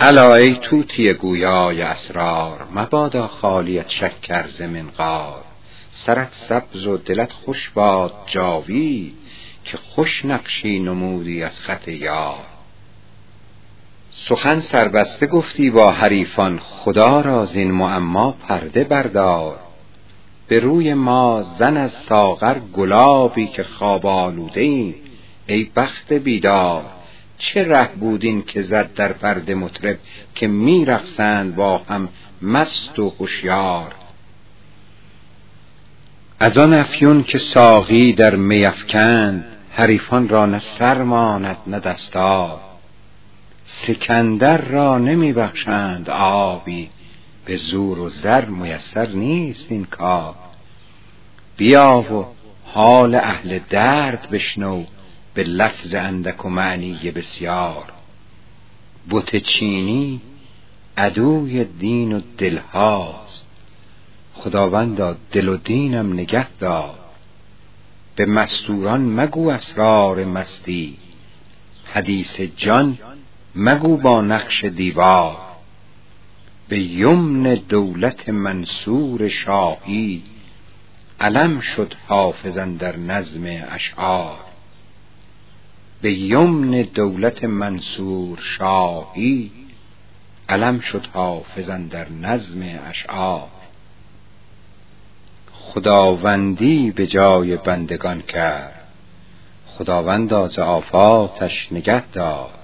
الا ای توتی گویای اسرار مبادا خالیت شکر ز منقار. سرت سبز و دلت خوش باد جاوید که خوش نقشی نمودی از خط یار. سخن سربسته گفتی با حریفان خدا را زین معما پرده بردار. به روی ما زن از ساغر گلابی که خواب آلوده ای بخت بیدار. چه ره بود این که زد در پرده مطرب که می رقصند با هم مست و هوشیار؟ از آن افیون که ساقی در می افکند حریفان را نه سر ماند نه دستار. سکندر را نمی بخشند آبی به زور و زر میسر نیست این کار. بیا و حال اهل درد بشنو به لفظ اندک و معنی بسیار. بت چینی عدوی دین و دل هاست. خداوندا دل و دینم نگه دار. به مستوران مگو اسرار مستی. حدیث جان مگو با نقش دیوار. به یمن دولت منصور شاهی علم شد حافظا در نظم اشعار. به یمن دولت منصور شاهی. علم شد حافظا در نظم اشعار. خداوندی به جای بندگان کرد. خداوندا ز آفاتش نگه دار.